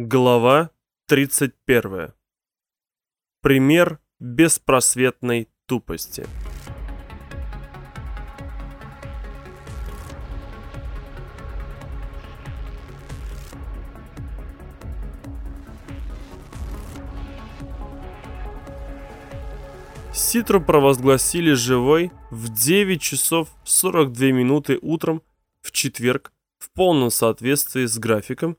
Глава 31. Пример беспросветной тупости. Ситру провозгласили живой в 9 часов 42 минуты утром в четверг в полном соответствии с графиком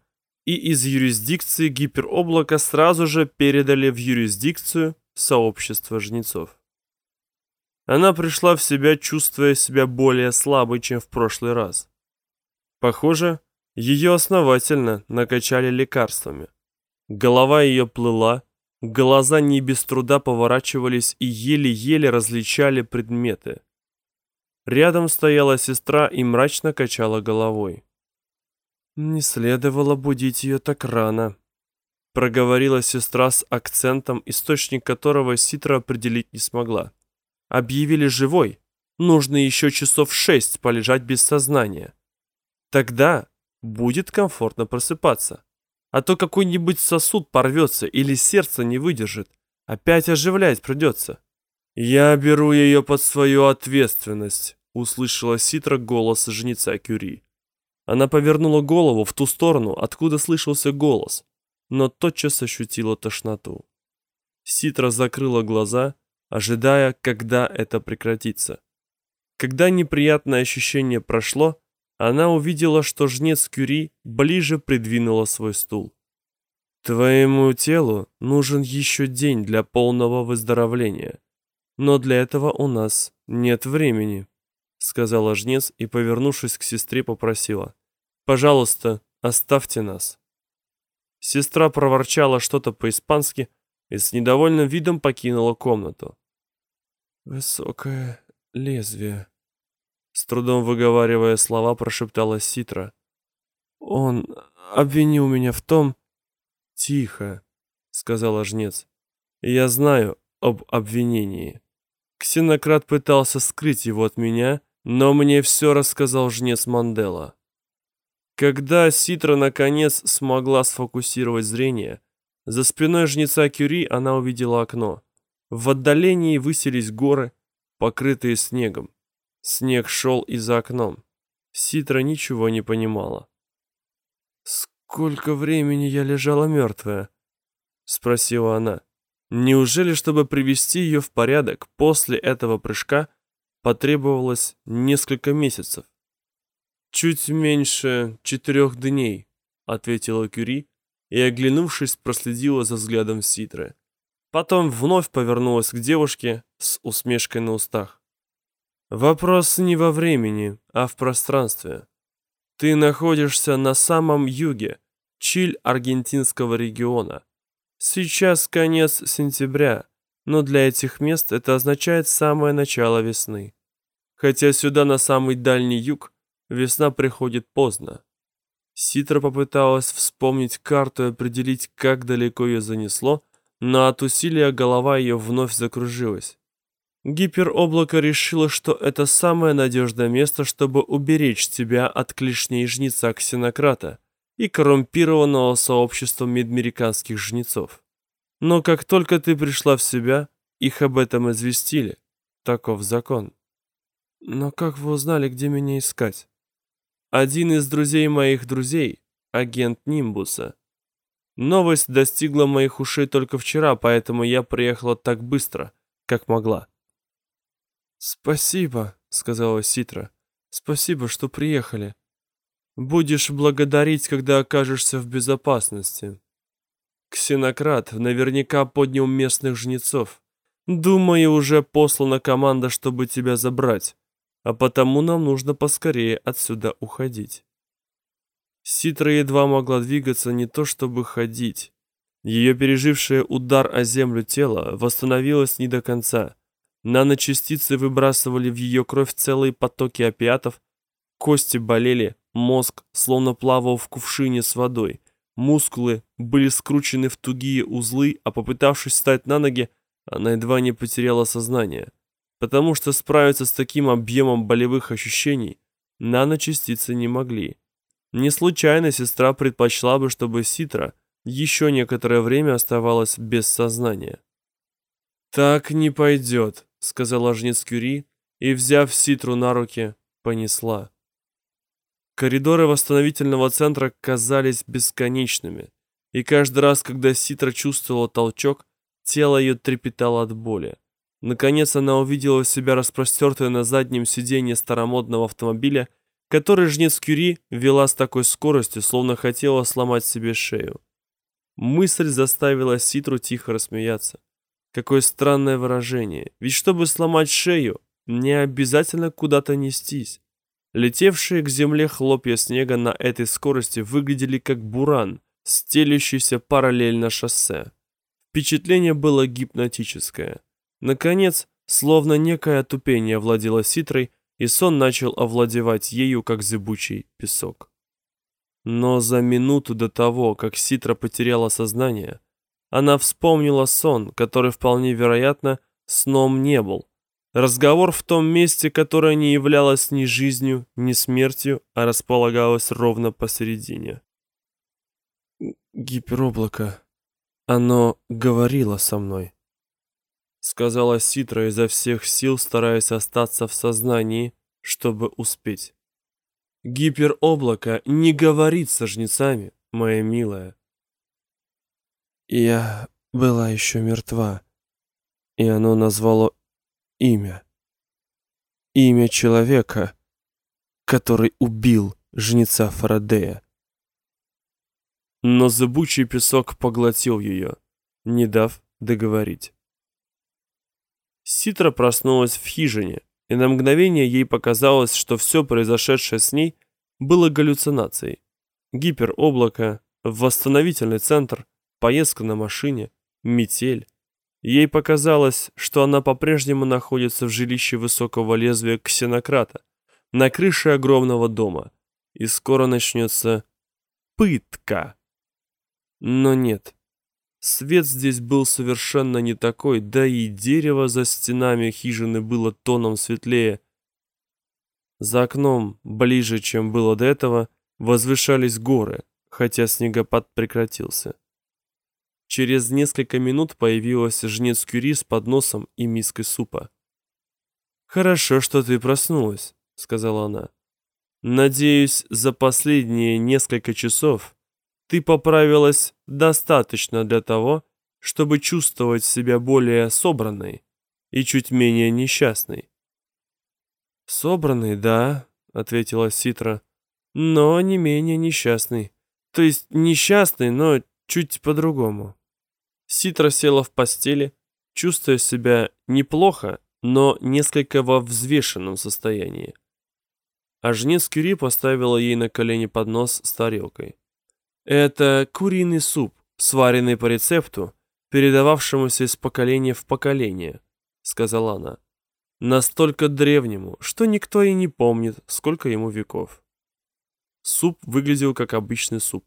и из юрисдикции гипероблака сразу же передали в юрисдикцию сообщества жнецов. Она пришла в себя, чувствуя себя более слабой, чем в прошлый раз. Похоже, ее основательно накачали лекарствами. Голова ее плыла, глаза не без труда поворачивались и еле-еле различали предметы. Рядом стояла сестра и мрачно качала головой. Не следовало будить ее так рано, проговорила сестра с акцентом, источник которого Ситра определить не смогла. Объявили живой. Нужно еще часов шесть полежать без сознания. Тогда будет комфортно просыпаться. А то какой-нибудь сосуд порвется или сердце не выдержит. Опять оживлять придется. Я беру ее под свою ответственность, услышала Ситра голос жнеца Кюри. Она повернула голову в ту сторону, откуда слышался голос, но тотчас ощутила тошноту. Ситра закрыла глаза, ожидая, когда это прекратится. Когда неприятное ощущение прошло, она увидела, что жнец Кюри ближе придвинула свой стул. Твоему телу нужен еще день для полного выздоровления. Но для этого у нас нет времени, сказала жнец и, повернувшись к сестре, попросила: Пожалуйста, оставьте нас. Сестра проворчала что-то по-испански и с недовольным видом покинула комнату. Высокое лезвие, с трудом выговаривая слова, прошептала Ситра. Он обвинил меня в том, тихо, сказала жнец. Я знаю об обвинении. Ксенократ пытался скрыть его от меня, но мне все рассказал жнец Мандела. Когда Ситра наконец смогла сфокусировать зрение, за спиной жнеца Кюри она увидела окно. В отдалении высились горы, покрытые снегом. Снег шел и за окном. Ситра ничего не понимала. «Сколько времени я лежала мертвая?» — спросила она. Неужели, чтобы привести ее в порядок после этого прыжка, потребовалось несколько месяцев? Чуть меньше четырех дней, ответила Кюри и, оглянувшись, проследила за взглядом Ситры. Потом вновь повернулась к девушке с усмешкой на устах. Вопрос не во времени, а в пространстве. Ты находишься на самом юге, Чиль аргентинского региона. Сейчас конец сентября, но для этих мест это означает самое начало весны. Хотя сюда на самый дальний юг Весна приходит поздно. Ситра попыталась вспомнить карту и определить, как далеко ее занесло, но от усилия голова ее вновь закружилась. Гипероблако решило, что это самое надежное место, чтобы уберечь тебя от клешней жнеца Ксенократа и коррумпированного сообщества медмериканских жнецов. Но как только ты пришла в себя, их об этом известили. Таков закон. Но как вы узнали, где меня искать? Один из друзей моих друзей, агент Нимбуса. Новость достигла моих ушей только вчера, поэтому я приехала так быстро, как могла. Спасибо, сказала Ситра. Спасибо, что приехали. Будешь благодарить, когда окажешься в безопасности. Ксенократ наверняка поднял местных жнецов. Думаю, уже послана команда, чтобы тебя забрать а потому нам нужно поскорее отсюда уходить. Ситра едва могла двигаться не то чтобы ходить. Ее пережившее удар о землю тело восстановилось не до конца. Наночастицы выбрасывали в ее кровь целые потоки опиатов, кости болели, мозг словно плавал в кувшине с водой. Мускулы были скручены в тугие узлы, а попытавшись встать на ноги, она едва не потеряла сознание потому что справиться с таким объемом болевых ощущений наночастицы не могли. Не случайно сестра предпочла бы, чтобы Ситра еще некоторое время оставалась без сознания. «Так не пойдет», — сказала жнец Кюри, и, взяв Ситру на руки, понесла. Коридоры восстановительного центра казались бесконечными, и каждый раз, когда Ситра чувствовала толчок, тело ее трепетало от боли. Наконец она увидела себя распростертую на заднем сиденье старомодного автомобиля, который жнец Кюри вела с такой скоростью, словно хотела сломать себе шею. Мысль заставила Ситру тихо рассмеяться. Какое странное выражение. Ведь чтобы сломать шею, не обязательно куда-то нестись. Летевшие к земле хлопья снега на этой скорости выглядели как буран, стелющийся параллельно шоссе. Впечатление было гипнотическое. Наконец, словно некое отупение овладело Ситрой, и сон начал овладевать ею, как зыбучий песок. Но за минуту до того, как Ситра потеряла сознание, она вспомнила сон, который вполне вероятно сном не был. Разговор в том месте, которое не являлось ни жизнью, ни смертью, а располагалось ровно посередине. Гипероблако. Оно говорило со мной сказала Ситра изо всех сил, стараясь остаться в сознании, чтобы успеть. Гипероблако не говорит со жнецами, моя милая. Я была еще мертва, и оно назвало имя. Имя человека, который убил жнеца Фарадея. Но зыбучий песок поглотил ее, не дав договорить. Ситра проснулась в хижине, и на мгновение ей показалось, что все произошедшее с ней было галлюцинацией. Гипероблако, восстановительный центр, поездка на машине, метель. Ей показалось, что она по-прежнему находится в жилище высокого лезвия ксенократа, на крыше огромного дома, и скоро начнется пытка. Но нет. Свет здесь был совершенно не такой, да и дерево за стенами хижины было тоном светлее. За окном, ближе, чем было до этого, возвышались горы, хотя снегопад прекратился. Через несколько минут появилась жнец Кюри с подносом и миской супа. «Хорошо, что ты проснулась», — сказала она. «Надеюсь, за последние несколько часов ты поправилась достаточно для того, чтобы чувствовать себя более собранной и чуть менее несчастной. Собранный, да, ответила Ситра, но не менее несчастный. То есть несчастный, но чуть по-другому. Ситра села в постели, чувствуя себя неплохо, но несколько во взвешенном состоянии. А жнец Кюри поставила ей на колени поднос с тарелкой. Это куриный суп, сваренный по рецепту, передававшемуся из поколения в поколение, сказала она. Настолько древнему, что никто и не помнит, сколько ему веков. Суп выглядел как обычный суп.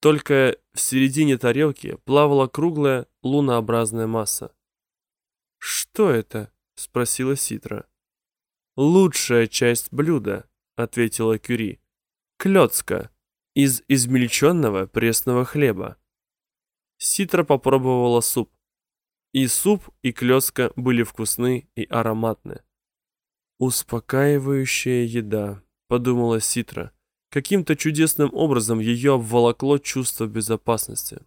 Только в середине тарелки плавала круглая лунообразная масса. «Что это?» — спросила Ситра. «Лучшая часть блюда», — ответила Кюри. «Клёцка, из измельченного пресного хлеба. Ситра попробовала суп. И суп, и клёска были вкусны и ароматны. «Успокаивающая еда», — подумала Ситра. Каким-то чудесным образом ее обволокло чувство безопасности.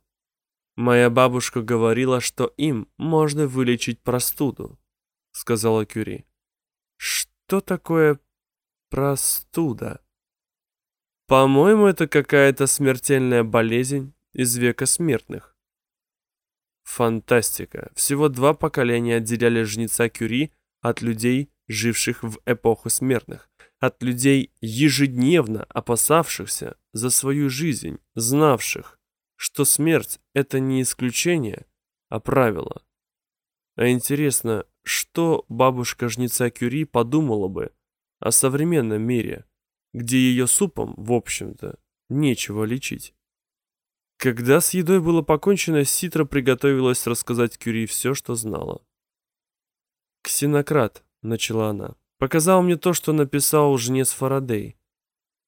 «Моя бабушка говорила, что им можно вылечить простуду», — сказала Кюри. «Что такое простуда?» По-моему, это какая-то смертельная болезнь из века смертных. Фантастика. Всего два поколения отделяли жнеца Кюри от людей, живших в эпоху смертных, от людей, ежедневно опасавшихся за свою жизнь, знавших, что смерть — это не исключение, а правило. А интересно, что бабушка жнеца Кюри подумала бы о современном мире – где ее супом, в общем-то, нечего лечить. Когда с едой было покончено, Ситра приготовилась рассказать Кюри все, что знала. «Ксенократ», — начала она, — «показал мне то, что написал жнец Фарадей.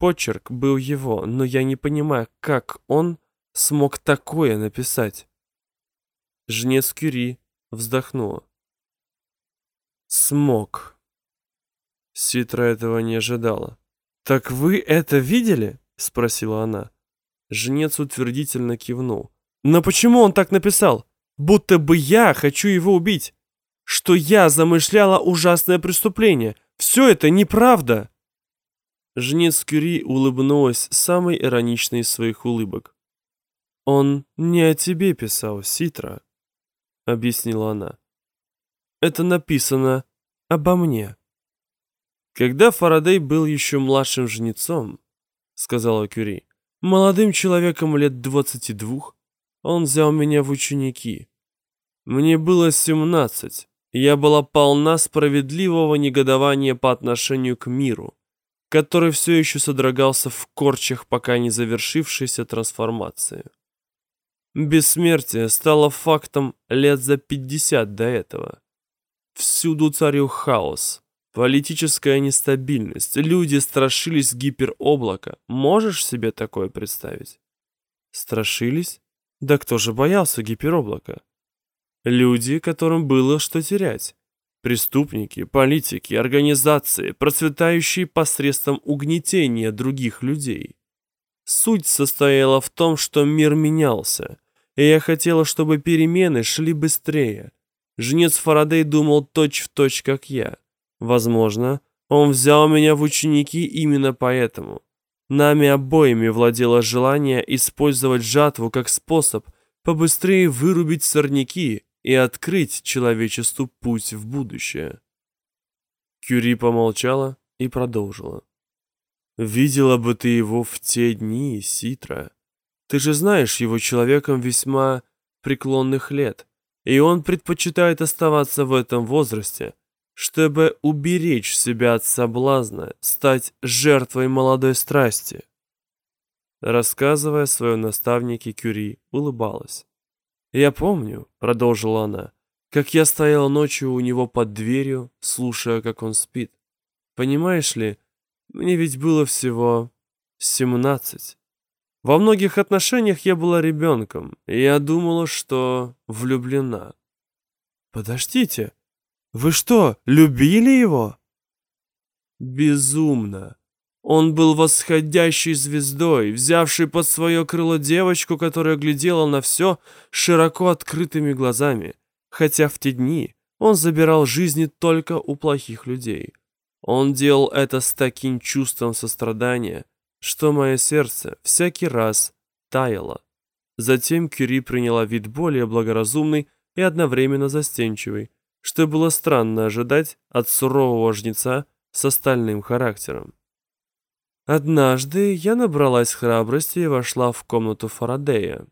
Почерк был его, но я не понимаю, как он смог такое написать? Жнец Кюри вздохнула. Смог. Ситра этого не ожидала. «Так вы это видели?» — спросила она. Жнец утвердительно кивнул. «Но почему он так написал? Будто бы я хочу его убить. Что я замышляла ужасное преступление. Все это неправда!» Жнец Кюри улыбнулась самой ироничной из своих улыбок. «Он не о тебе писал, Ситра», — объяснила она. «Это написано обо мне». «Когда Фарадей был еще младшим жнецом», — сказала Кюри, — «молодым человеком лет двадцати двух, он взял меня в ученики. Мне было семнадцать, я была полна справедливого негодования по отношению к миру, который все еще содрогался в корчах пока не завершившейся трансформации. Бессмертие стало фактом лет за пятьдесят до этого. Всюду царил хаос, Политическая нестабильность. Люди страшились гипероблака. Можешь себе такое представить? Страшились? Да кто же боялся гипероблака? Люди, которым было что терять. Преступники, политики, организации, процветающие посредством угнетения других людей. Суть состояла в том, что мир менялся, и я хотела, чтобы перемены шли быстрее. Жнец Фарадей думал точь-в-точь, точь, как я. Возможно, он взял меня в ученики именно поэтому. Нами обоими владело желание использовать жатву как способ побыстрее вырубить сорняки и открыть человечеству путь в будущее. Кюри помолчала и продолжила. «Видела бы ты его в те дни, Ситра. Ты же знаешь его человеком весьма преклонных лет, и он предпочитает оставаться в этом возрасте, чтобы уберечь себя от соблазна, стать жертвой молодой страсти. Рассказывая о наставнике, Кюри улыбалась. «Я помню», — продолжила она, — «как я стояла ночью у него под дверью, слушая, как он спит. Понимаешь ли, мне ведь было всего семнадцать. Во многих отношениях я была ребенком, и я думала, что влюблена». «Подождите», вы что, любили его? Безумно. Он был восходящей звездой, взявший под свое крыло девочку, которая глядела на все широко открытыми глазами, хотя в те дни он забирал жизни только у плохих людей. Он делал это с таким чувством сострадания, что мое сердце всякий раз таяло. Затем Кюри приняла вид более благоразумный и одновременно застенчивый, что было странно ожидать от сурового жнеца с остальным характером. Однажды я набралась храбрости и вошла в комнату Фарадея.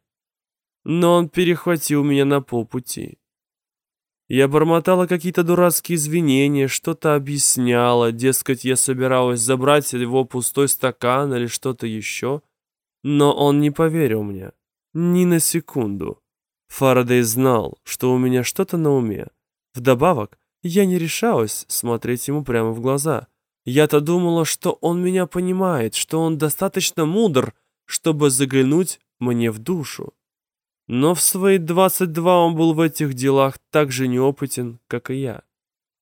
Но он перехватил меня на полпути. Я бормотала какие-то дурацкие извинения, что-то объясняла, дескать, я собиралась забрать его пустой стакан или что-то еще. Но он не поверил мне. Ни на секунду. Фарадей знал, что у меня что-то на уме. Вдобавок, я не решалась смотреть ему прямо в глаза. Я-то думала, что он меня понимает, что он достаточно мудр, чтобы заглянуть мне в душу. Но в свои 22 он был в этих делах так же неопытен, как и я.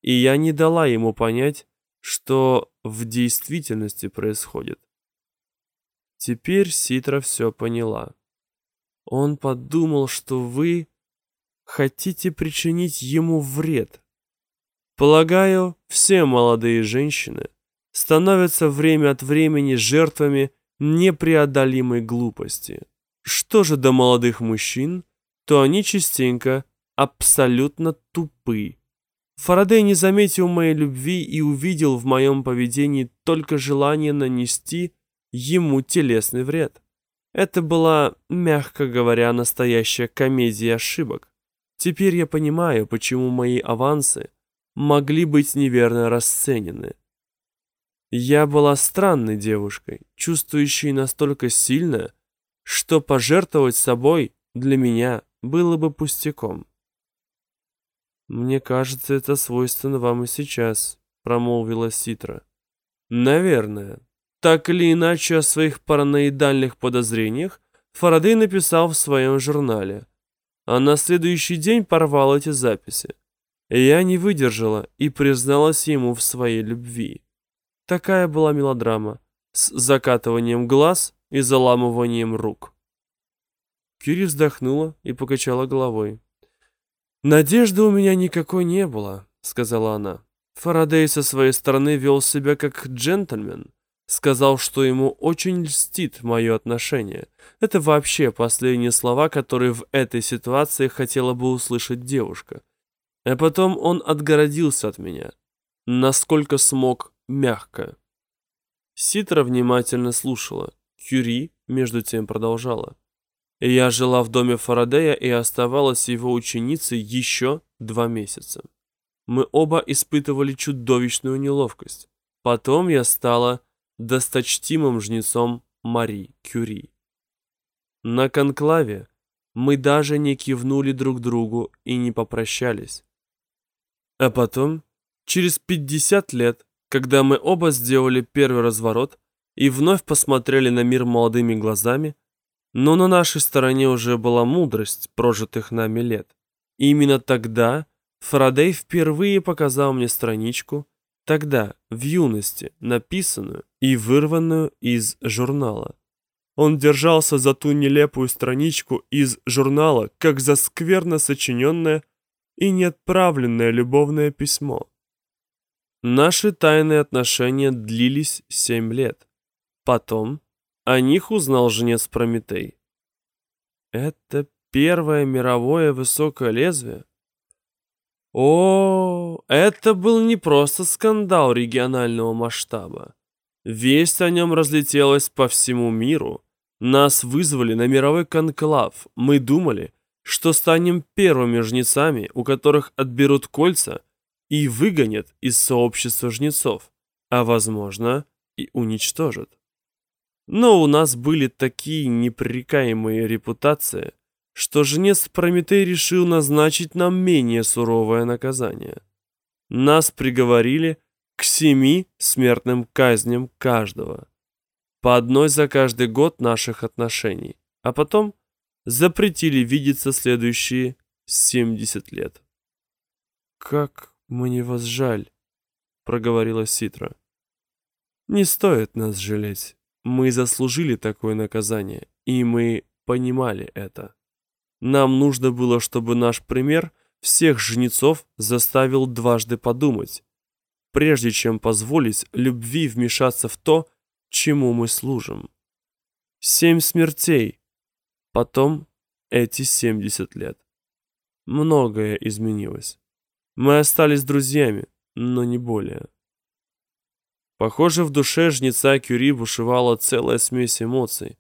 И я не дала ему понять, что в действительности происходит. Теперь Ситра все поняла. Он подумал, что вы хотите причинить ему вред. Полагаю, все молодые женщины становятся время от времени жертвами непреодолимой глупости. Что же до молодых мужчин, то они частенько абсолютно тупы. Фарадей не заметил моей любви и увидел в моем поведении только желание нанести ему телесный вред. Это была, мягко говоря, настоящая комедия ошибок. Теперь я понимаю, почему мои авансы могли быть неверно расценены. Я была странной девушкой, чувствующей настолько сильно, что пожертвовать собой для меня было бы пустяком. «Мне кажется, это свойственно вам и сейчас», — промолвила Ситра. «Наверное. Так или иначе, о своих параноидальных подозрениях Фарадей написал в своем журнале, а на следующий день порвал эти записи. Я не выдержала и призналась ему в своей любви. Такая была мелодрама с закатыванием глаз и заламыванием рук. Кюри вздохнула и покачала головой. «Надежды у меня никакой не было», — сказала она. Фарадей со своей стороны вел себя как джентльмен. Сказал, что ему очень льстит мое отношение. Это вообще последние слова, которые в этой ситуации хотела бы услышать девушка. А потом он отгородился от меня. Насколько смог, мягко. Ситра внимательно слушала. Кюри, между тем, продолжала. Я жила в доме Фарадея и оставалась его ученицей еще два месяца. Мы оба испытывали чудовищную неловкость. Потом я стала досточтимым жнецом Мари Кюри. На конклаве мы даже не кивнули друг другу и не попрощались. А потом, через 50 лет, когда мы оба сделали первый разворот и вновь посмотрели на мир молодыми глазами, но на нашей стороне уже была мудрость прожитых нами лет. И именно тогда Фарадей впервые показал мне страничку, тогда, в юности, написанную и вырванную из журнала. Он держался за ту нелепую страничку из журнала, как за скверно сочиненное и неотправленное любовное письмо. Наши тайные отношения длились семь лет. Потом о них узнал жнец Прометей. Это первое мировое высокое лезвие? О, это был не просто скандал регионального масштаба. Весть о нем разлетелась по всему миру. Нас вызвали на мировой конклав. Мы думали, что станем первыми жнецами, у которых отберут кольца и выгонят из сообщества жнецов, а, возможно, и уничтожат. Но у нас были такие непререкаемые репутации, что жнец Прометей решил назначить нам менее суровое наказание. Нас приговорили к семи смертным казням каждого, по одной за каждый год наших отношений, а потом запретили видеться следующие 70 лет. «Как мне вас жаль», — проговорила Ситра. «Не стоит нас жалеть». Мы заслужили такое наказание, и мы понимали это. Нам нужно было, чтобы наш пример всех жнецов заставил дважды подумать, прежде чем позволить любви вмешаться в то, чему мы служим. Семь смертей, потом эти семьдесят лет. Многое изменилось. Мы остались друзьями, но не более. Похоже, в душе жнеца Кюри бушевала целая смесь эмоций.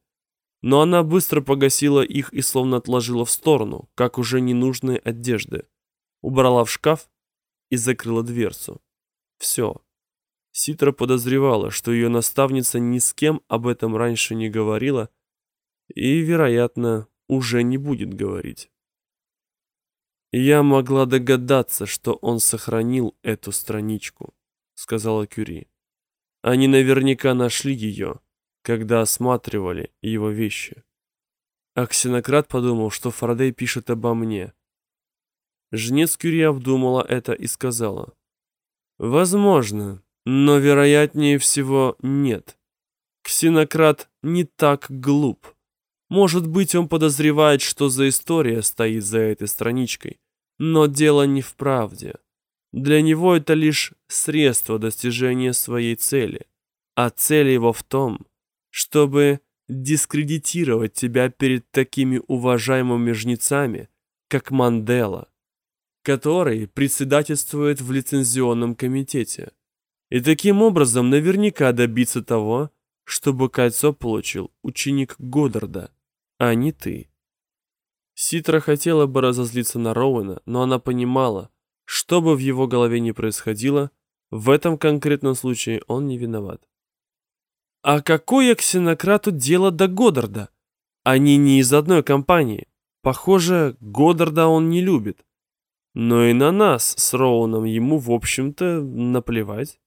Но она быстро погасила их и словно отложила в сторону, как уже ненужные одежды. Убрала в шкаф и закрыла дверцу. Все. Ситра подозревала, что ее наставница ни с кем об этом раньше не говорила и, вероятно, уже не будет говорить. «Я могла догадаться, что он сохранил эту страничку», — сказала Кюри. Они наверняка нашли ее, когда осматривали его вещи. А ксенократ подумал, что Фарадей пишет обо мне. Жнец Кюри обдумала это и сказала. Возможно, но вероятнее всего нет. Ксенократ не так глуп. Может быть, он подозревает, что за история стоит за этой страничкой. Но дело не в правде. Для него это лишь средство достижения своей цели. А цель его в том, чтобы дискредитировать тебя перед такими уважаемыми жнецами, как Мандела, который председательствует в лицензионном комитете. И таким образом наверняка добиться того, чтобы кольцо получил ученик Годдарда, а не ты. Ситра хотела бы разозлиться на Роуэна, но она понимала, что бы в его голове ни происходило, в этом конкретном случае он не виноват. А какое ксенократу дело до Годдарда? Они не из одной компании. Похоже, Годдарда он не любит. Но и на нас с Роуном ему, в общем-то, наплевать.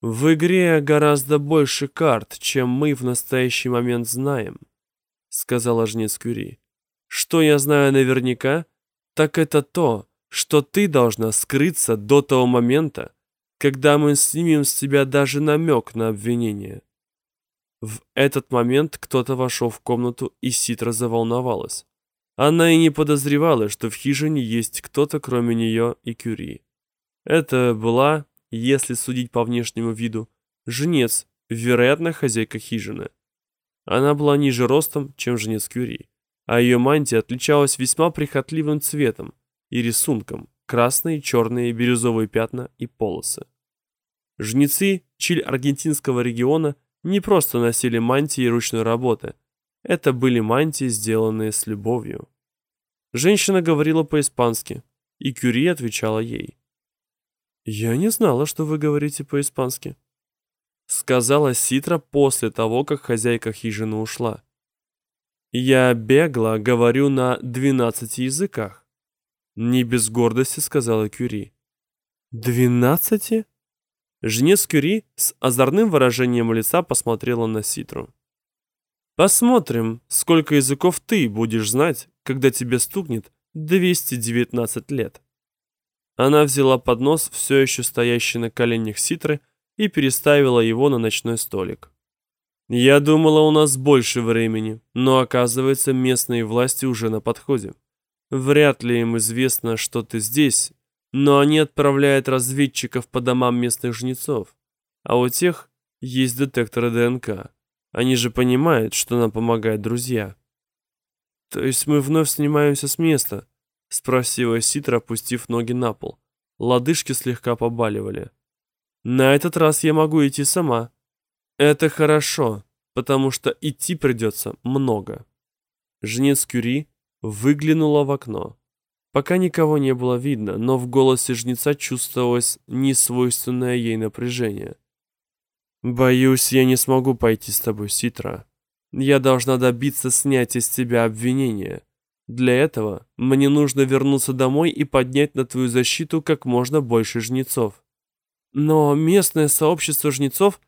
В игре гораздо больше карт, чем мы в настоящий момент знаем. сказала жнец Кюри. Что я знаю наверняка, так это то, что ты должна скрыться до того момента, когда мы снимем с тебя даже намек на обвинение. В этот момент кто-то вошел в комнату, и Ситра заволновалась. Она и не подозревала, что в хижине есть кто-то, кроме нее и Кюри. Это была, если судить по внешнему виду, жнец, вероятно, хозяйка хижины. Она была ниже ростом, чем жнец Кюри, а ее мантия отличалась весьма прихотливым цветом и рисунком, красные, черные, бирюзовые пятна и полосы. Жнецы Чиль-Аргентинского региона не просто носили мантии ручной работы, это были мантии, сделанные с любовью. Женщина говорила по-испански, и Кюри отвечала ей. «Я не знала, что вы говорите по-испански», сказала Ситра после того, как хозяйка хижины ушла. Я бегло говорю на двенадцати языках. Не без гордости сказала Кюри. Двенадцати? Жнец Кюри с озорным выражением лица посмотрела на Ситру. Посмотрим, сколько языков ты будешь знать, когда тебе стукнет 219 лет. Она взяла поднос, все еще стоящий на коленях Ситры, и переставила его на ночной столик. Я думала, у нас больше времени, но оказывается, местные власти уже на подходе. Вряд ли им известно, что ты здесь, но они отправляют разведчиков по домам местных жнецов. А у тех есть детекторы ДНК. Они же понимают, что нам помогают друзья. То есть мы вновь снимаемся с места? Спросила Ситра, опустив ноги на пол. Лодыжки слегка побаливали. На этот раз я могу идти сама. Это хорошо, потому что идти придется много. Жнец Кюри выглянула в окно. Пока никого не было видно, но в голосе жнеца чувствовалось несвойственное ей напряжение. «Боюсь, я не смогу пойти с тобой, Ситра. Я должна добиться снятия с тебя обвинения. Для этого мне нужно вернуться домой и поднять на твою защиту как можно больше жнецов. Но местное сообщество жнецов,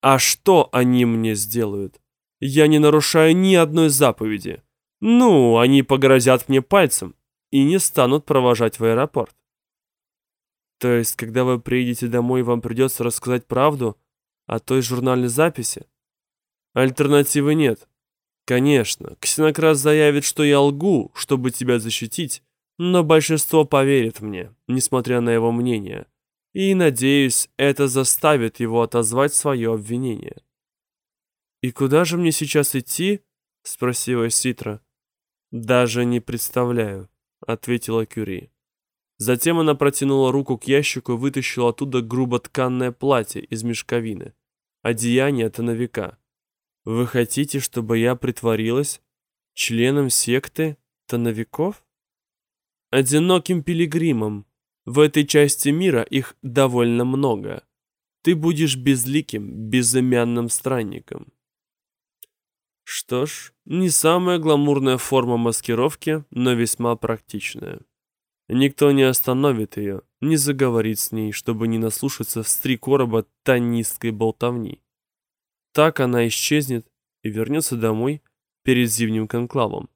а что они мне сделают? Я не нарушаю ни одной заповеди. Ну, они погрозят мне пальцем и не станут провожать в аэропорт. То есть, когда вы приедете домой, вам придется рассказать правду о той журнальной записи? Альтернативы нет. Конечно, Ксенокрас заявит, что я лгу, чтобы тебя защитить, но большинство поверит мне, несмотря на его мнение и, надеюсь, это заставит его отозвать свое обвинение. «И куда же мне сейчас идти?» — спросила Ситра. «Даже не представляю», — ответила Кюри. Затем она протянула руку к ящику и вытащила оттуда грубо тканное платье из мешковины, одеяние тоновика. «Вы хотите, чтобы я притворилась членом секты тоновиков?» «Одиноким пилигримом», в этой части мира их довольно много. Ты будешь безликим, безымянным странником. Что ж, не самая гламурная форма маскировки, но весьма практичная. Никто не остановит ее, не заговорит с ней, чтобы не наслушаться в три короба тонистской болтовни. Так она исчезнет и вернется домой перед зимним конклавом.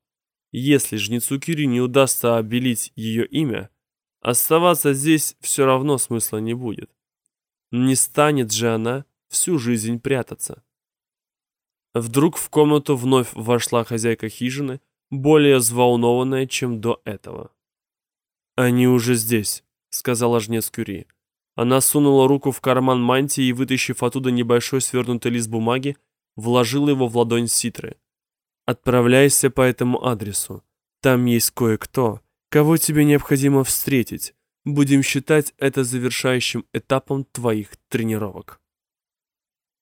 Если жнецу Кири не удастся обелить ее имя, Оставаться здесь все равно смысла не будет. Не станет же она всю жизнь прятаться. Вдруг в комнату вновь вошла хозяйка хижины, более взволнованная, чем до этого. «Они уже здесь», — сказала жнец Кюри. Она сунула руку в карман мантии и, вытащив оттуда небольшой свернутый лист бумаги, вложила его в ладонь Ситры. «Отправляйся по этому адресу. Там есть кое-кто, кого тебе необходимо встретить. Будем считать это завершающим этапом твоих тренировок.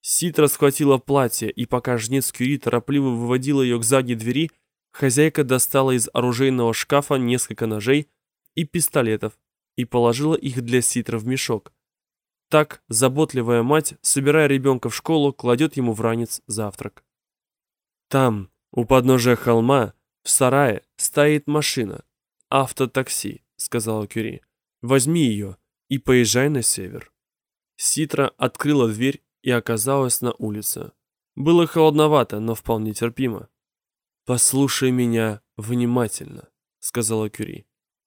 Ситра схватила платье, и пока жнец Кюри торопливо выводила ее к задней двери, хозяйка достала из оружейного шкафа несколько ножей и пистолетов и положила их для Ситра в мешок. Так заботливая мать, собирая ребенка в школу, кладет ему в ранец завтрак. Там, у подножия холма, в сарае, стоит машина, «Автотакси», — сказала Кюри. «Возьми ее и поезжай на север». Ситра открыла дверь и оказалась на улице. Было холодновато, но вполне терпимо. «Послушай меня внимательно», — сказала Кюри.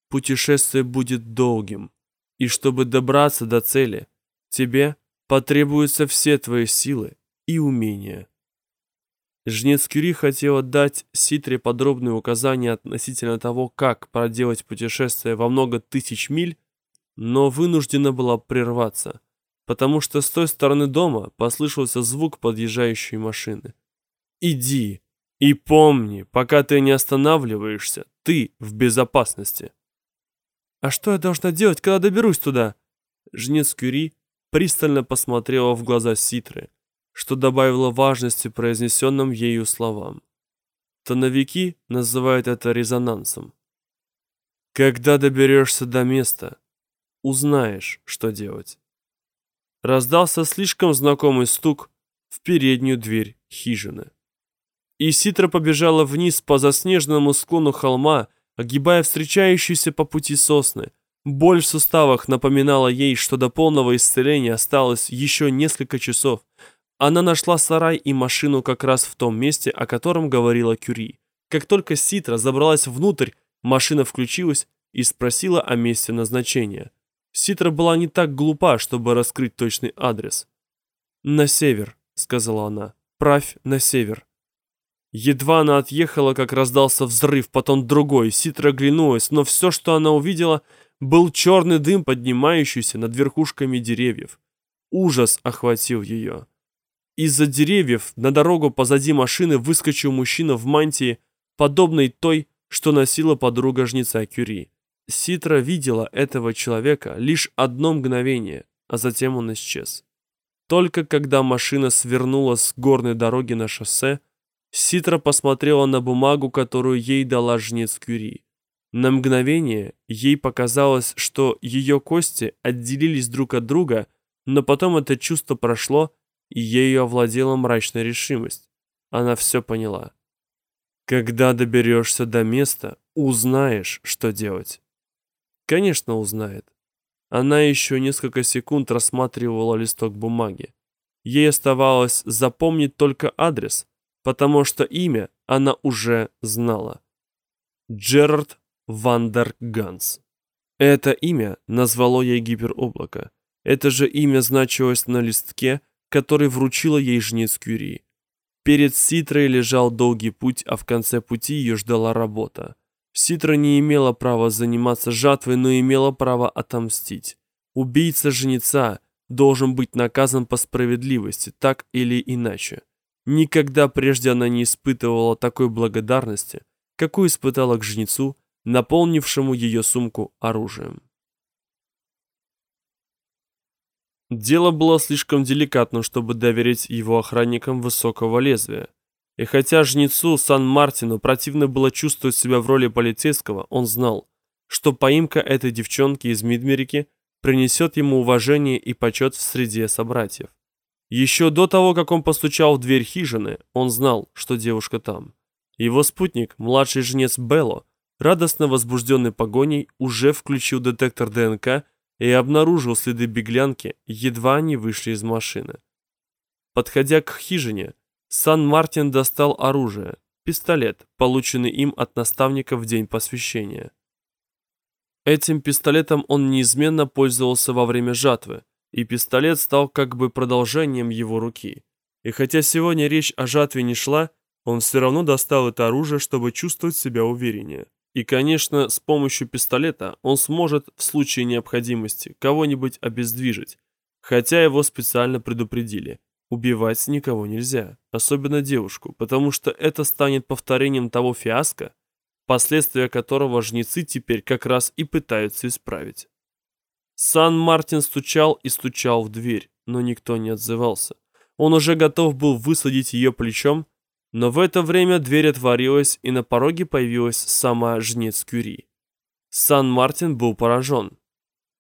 «Путешествие будет долгим, и чтобы добраться до цели, тебе потребуются все твои силы и умения». Жнец Кюри хотел дать Ситре подробные указания относительно того, как проделать путешествие во много тысяч миль, но вынуждена была прерваться, потому что с той стороны дома послышался звук подъезжающей машины. «Иди и помни, пока ты не останавливаешься, ты в безопасности». «А что я должна делать, когда доберусь туда?» Жнец Кюри пристально посмотрела в глаза Ситры, что добавило важности произнесенным ею словам. Тоновики называют это резонансом. Когда доберешься до места, узнаешь, что делать. Раздался слишком знакомый стук в переднюю дверь хижины. И Ситра побежала вниз по заснеженному склону холма, огибая встречающиеся по пути сосны. Боль в суставах напоминала ей, что до полного исцеления осталось еще несколько часов. Она нашла сарай и машину как раз в том месте, о котором говорила Кюри. Как только Ситра забралась внутрь, машина включилась и спросила о месте назначения. Ситра была не так глупа, чтобы раскрыть точный адрес. «На север», — сказала она. «Правь на север». Едва она отъехала, как раздался взрыв, потом другой. Ситра оглянулась, но все, что она увидела, был черный дым, поднимающийся над верхушками деревьев. Ужас охватил ее. Из-за деревьев на дорогу позади машины выскочил мужчина в мантии, подобной той, что носила подруга жнеца Кюри. Ситра видела этого человека лишь одно мгновение, а затем он исчез. Только когда машина свернула с горной дороги на шоссе, Ситра посмотрела на бумагу, которую ей дала жнец Кюри. На мгновение ей показалось, что ее кости отделились друг от друга, но потом это чувство прошло, и ею овладела мрачная решимость. Она все поняла. Когда доберешься до места, узнаешь, что делать. Конечно, узнает. Она еще несколько секунд рассматривала листок бумаги. Ей оставалось запомнить только адрес, потому что имя она уже знала. Джерард Вандерганс. Это имя назвало ей гипероблако. Это же имя значилось на листке, который вручила ей жнец Кюри. Перед Ситрой лежал долгий путь, а в конце пути ее ждала работа. Ситра не имела права заниматься жатвой, но имела право отомстить. Убийца женица должен быть наказан по справедливости, так или иначе. Никогда прежде она не испытывала такой благодарности, какую испытала к жнецу, наполнившему ее сумку оружием. Дело было слишком деликатным, чтобы доверить его охранникам высокого лезвия. И хотя жнецу Сан-Мартину противно было чувствовать себя в роли полицейского, он знал, что поимка этой девчонки из Мидмерики принесет ему уважение и почет в среде собратьев. Еще до того, как он постучал в дверь хижины, он знал, что девушка там. Его спутник, младший жнец Белло, радостно возбужденный погоней, уже включил детектор ДНК и обнаружил следы беглянки, едва они вышли из машины. Подходя к хижине, Сан-Мартин достал оружие, пистолет, полученный им от наставника в день посвящения. Этим пистолетом он неизменно пользовался во время жатвы, и пистолет стал как бы продолжением его руки. И хотя сегодня речь о жатве не шла, он все равно достал это оружие, чтобы чувствовать себя увереннее. И, конечно, с помощью пистолета он сможет в случае необходимости кого-нибудь обездвижить, хотя его специально предупредили. Убивать никого нельзя, особенно девушку, потому что это станет повторением того фиаско, последствия которого жнецы теперь как раз и пытаются исправить. Сан-Мартин стучал и стучал в дверь, но никто не отзывался. Он уже готов был высадить ее плечом, но в это время дверь отворилась, и на пороге появилась сама жнец Кюри. Сан-Мартин был поражен.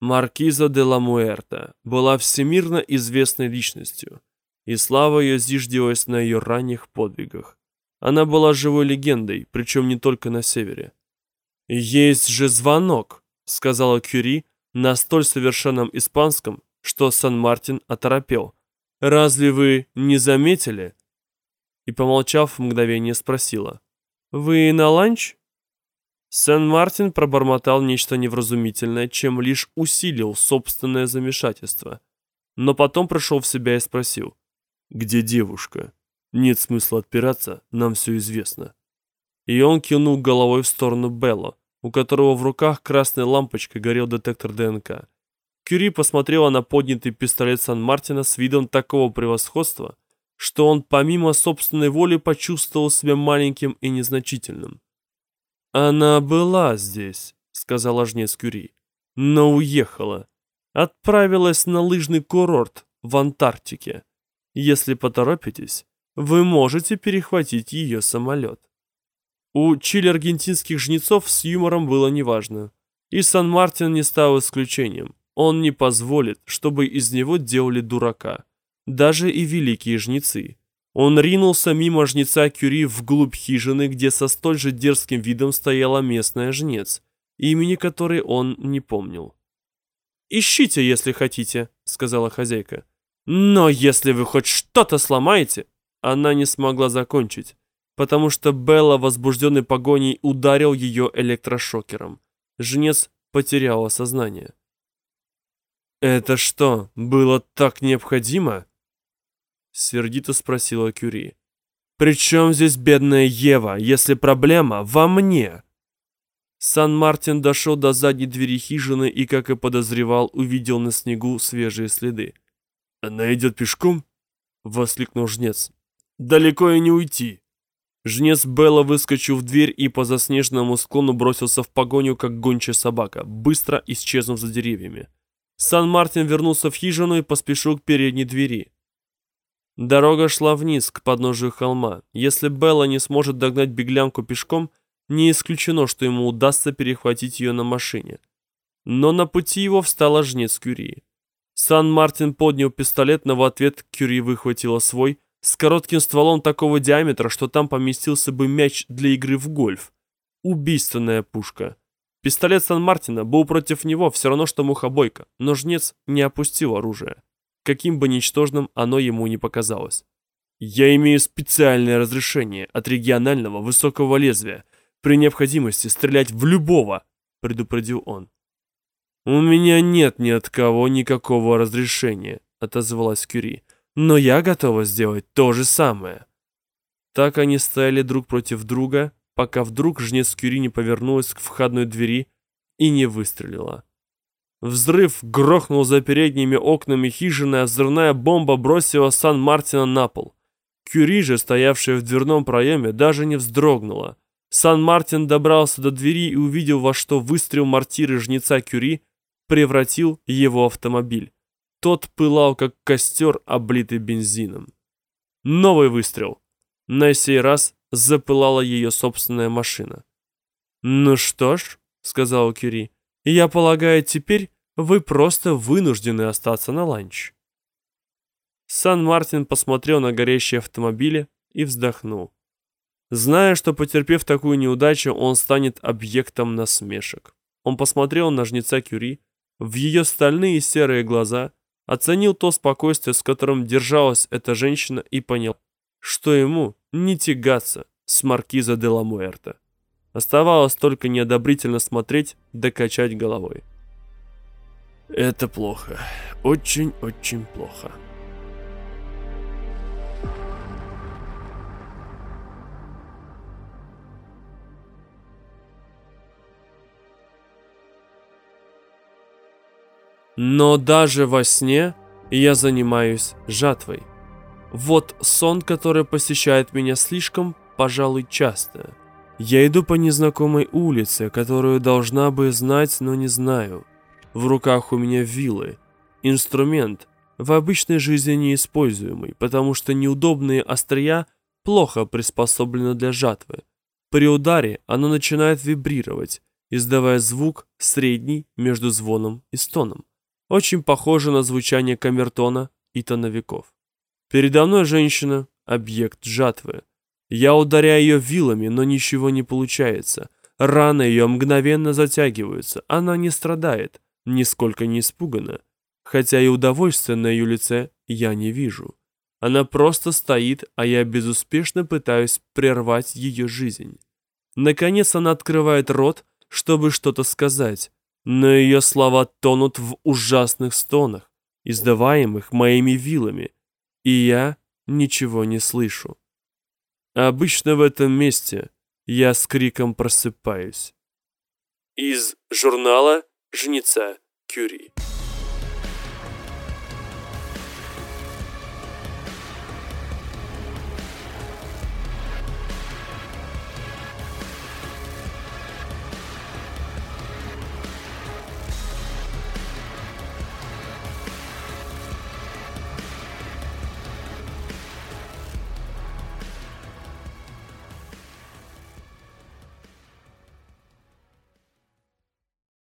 Маркиза де ла Муэрта была всемирно известной личностью и слава ее зиждилась на ее ранних подвигах. Она была живой легендой, причем не только на севере. «Есть же звонок», — сказала Кюри на столь совершенном испанском, что Сан-Мартин оторопел. «Разве вы не заметили?» И, помолчав, мгновение спросила. вы на ланч?» Сен-Мартин пробормотал нечто невразумительное, чем лишь усилил собственное замешательство. Но потом пришел в себя и спросил. «Где девушка? Нет смысла отпираться, нам все известно». И он кивнул головой в сторону Белло, у которого в руках красной лампочкой горел детектор ДНК. Кюри посмотрела на поднятый пистолет Сан-Мартина с видом такого превосходства, что он помимо собственной воли почувствовал себя маленьким и незначительным. «Она была здесь», — сказала жнец Кюри, — «но уехала. Отправилась на лыжный курорт в Антарктике. Если поторопитесь, вы можете перехватить ее самолет». У чили-аргентинских жнецов с юмором было неважно. И Сан-Мартин не стал исключением. Он не позволит, чтобы из него делали дурака. Даже и великие жнецы. Он ринулся мимо жнеца Кюри вглубь хижины, где со столь же дерзким видом стояла местная жнец, имени которой он не помнил. «Ищите, если хотите», — сказала хозяйка. «Но если вы хоть что-то сломаете...» Она не смогла закончить потому что Белла, возбужденный погоней, ударил ее электрошокером. Жнец потеряла сознание. «Это что, было так необходимо?» Сердито спросила Кюри. «При чем здесь бедная Ева, если проблема во мне?» Сан-Мартин дошел до задней двери хижины и, как и подозревал, увидел на снегу свежие следы. «Она идет пешком?» — воскликнул жнец. «Далеко и не уйти. Жнец Белла выскочил в дверь и по заснеженному склону бросился в погоню, как гончая собака, быстро исчезнув за деревьями. Сан-Мартин вернулся в хижину и поспешил к передней двери. Дорога шла вниз, к подножию холма. Если Белла не сможет догнать беглянку пешком, не исключено, что ему удастся перехватить ее на машине. Но на пути его встала жнец Кюри. Сан-Мартин поднял пистолет, но в ответ Кюри выхватила свой – с коротким стволом такого диаметра, что там поместился бы мяч для игры в гольф. Убийственная пушка. Пистолет Сан-Мартина был против него все равно, что мухобойка, но жнец не опустил оружие. Каким бы ничтожным оно ему не показалось. «Я имею специальное разрешение от регионального высокого лезвия при необходимости стрелять в любого», — предупредил он. «У меня нет ни от кого никакого разрешения», — отозвалась Кюри но я готова сделать то же самое. Так они стояли друг против друга, пока вдруг жнец Кюри не повернулась к входной двери и не выстрелила. Взрыв грохнул за передними окнами хижины, а взрывная бомба бросила Сан-Мартина на пол. Кюри же, стоявшая в дверном проеме, даже не вздрогнула. Сан-Мартин добрался до двери и увидел, во что выстрел мортиры жнеца Кюри превратил его автомобиль. Тот пылал, как костер, облитый бензином. Новый выстрел. На сей раз запылала ее собственная машина. «Ну что ж», — сказал Кюри, — «я полагаю, теперь вы просто вынуждены остаться на ланч». Сан-Мартин посмотрел на горящие автомобили и вздохнул. Зная, что потерпев такую неудачу, он станет объектом насмешек. Он посмотрел на жнеца Кюри, в ее стальные серые глаза Оценил то спокойствие, с которым держалась эта женщина и понял, что ему не тягаться с маркиза де ла Муэрта. Оставалось только неодобрительно смотреть да качать головой. «Это плохо. Очень-очень плохо». Но даже во сне я занимаюсь жатвой. Вот сон, который посещает меня слишком, пожалуй, часто. Я иду по незнакомой улице, которую должна бы знать, но не знаю. В руках у меня вилы. Инструмент, в обычной жизни неиспользуемый, потому что неудобные острия плохо приспособлены для жатвы. При ударе оно начинает вибрировать, издавая звук средний между звоном и стоном очень похоже на звучание камертона и тоновиков. Передо мной женщина — объект жатвы. Я ударяю ее вилами, но ничего не получается. Раны ее мгновенно затягиваются. Она не страдает, нисколько не испугана. Хотя и удовольствия на ее лице я не вижу. Она просто стоит, а я безуспешно пытаюсь прервать ее жизнь. Наконец она открывает рот, чтобы что-то сказать, но ее слова тонут в ужасных стонах, издаваемых моими вилами, и я ничего не слышу. Обычно в этом месте я с криком просыпаюсь. Из журнала «Жнеца Кюри».